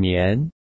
棉